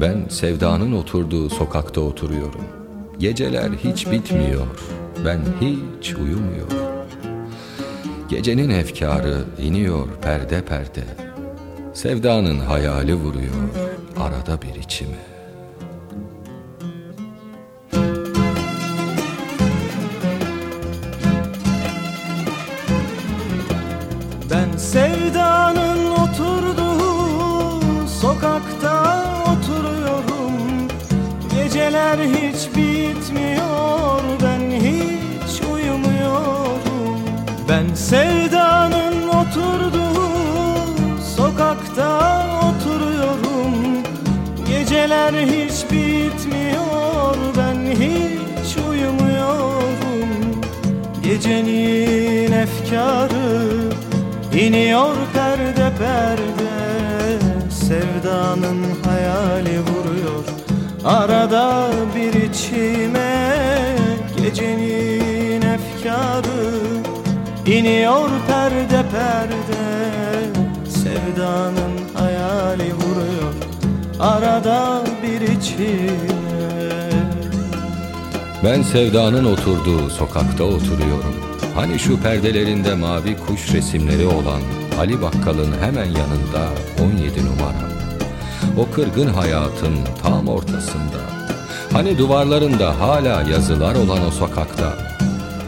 Ben sevdanın oturduğu sokakta oturuyorum. Geceler hiç bitmiyor. Ben hiç uyumuyorum. Gecenin efkarı iniyor perde perde. Sevdanın hayali vuruyor arada bir içime. Sokakta oturuyorum. Geceler hiç bitmiyor ben hiç uyumuyorum. Ben sevdanın oturduğu sokakta oturuyorum. Geceler hiç bitmiyor ben hiç uyumuyorum. Gecenin efkarı iniyor perde perde Sevdanın hayali vuruyor. Arada bir içime Gecenin efkarı iniyor perde perde. Sevdanın hayali vuruyor. Arada bir içime Ben sevdanın oturduğu sokakta oturuyorum. Hani şu perdelerinde mavi kuş resimleri olan Ali Bakkal'ın hemen yanında 17 numara. O kırgın hayatın tam ortasında. Hani duvarlarında hala yazılar olan o sokakta.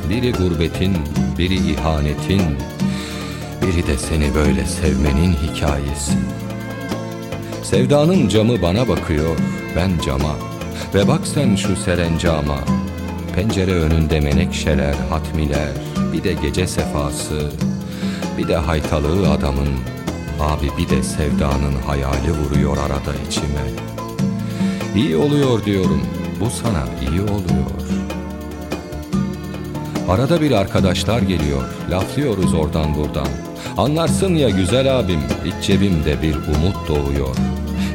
Biri gurbetin, biri ihanetin, biri de seni böyle sevmenin hikayesi. Sevdanın camı bana bakıyor, ben cama. Ve bak sen şu serencama. Pencere önünde menekşeler, hatmiler, bir de gece sefası, bir de haytalığı adamın, abi bir de sevdanın hayali vuruyor arada içime. İyi oluyor diyorum, bu sana iyi oluyor. Arada bir arkadaşlar geliyor, laflıyoruz oradan buradan. Anlarsın ya güzel abim, iç cebimde bir umut doğuyor.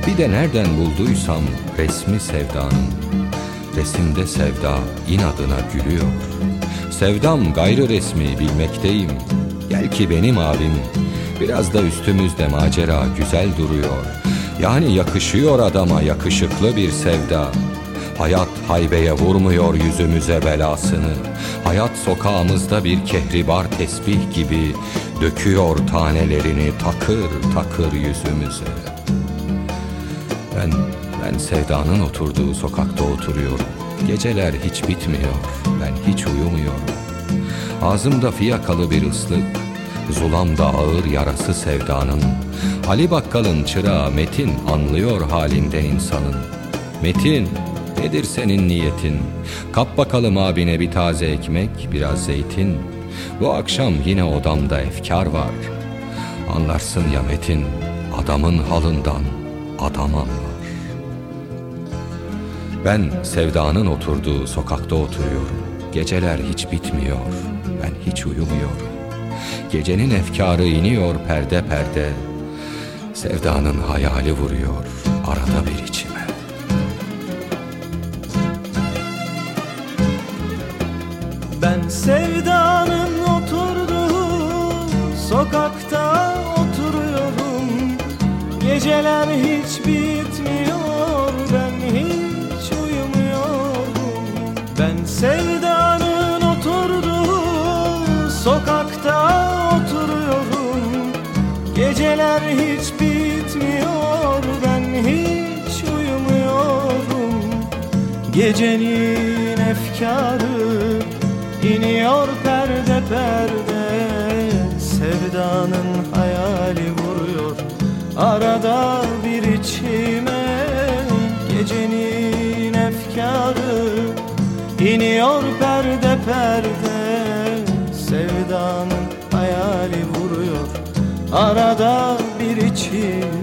Bir de nereden bulduysam resmi sevdanın. Resimde sevda inadına gülüyor. Sevdam gayrı resmi bilmekteyim. Gel ki benim abim. Biraz da üstümüzde macera güzel duruyor. Yani yakışıyor adama yakışıklı bir sevda. Hayat haybeye vurmuyor yüzümüze belasını. Hayat sokağımızda bir kehribar tesbih gibi döküyor tanelerini takır takır yüzümüze. Ben ben sevdanın oturduğu sokakta oturuyorum. Geceler hiç bitmiyor. Ben hiç uyumuyorum. Ağzımda fiyakalı bir ıslık, zulamda ağır yarası sevdanın. Ali Bakkal'ın çırağı Metin anlıyor halinden insanın. Metin, nedir senin niyetin? Kap bakalım abine bir taze ekmek, biraz zeytin. Bu akşam yine odamda efkar var. Anlarsın ya Metin, adamın halından adam anlar. Ben sevdanın oturduğu sokakta oturuyorum. Geceler hiç bitmiyor. Ben hiç uyumuyorum. Gecenin efkarı iniyor perde perde. Sevdanın hayali vuruyor arada bir içime. Ben sevdanın oturduğu sokakta oturuyorum Geceler hiç sokakta oturuyorum. Geceler hiç bitmiyor. Ben hiç uyumuyorum. Gecenin efkarı iniyor perde perde. Sevdanın hayali vuruyor. Arada bir içime Gecenin efkarı iniyor perde perde arada bir içime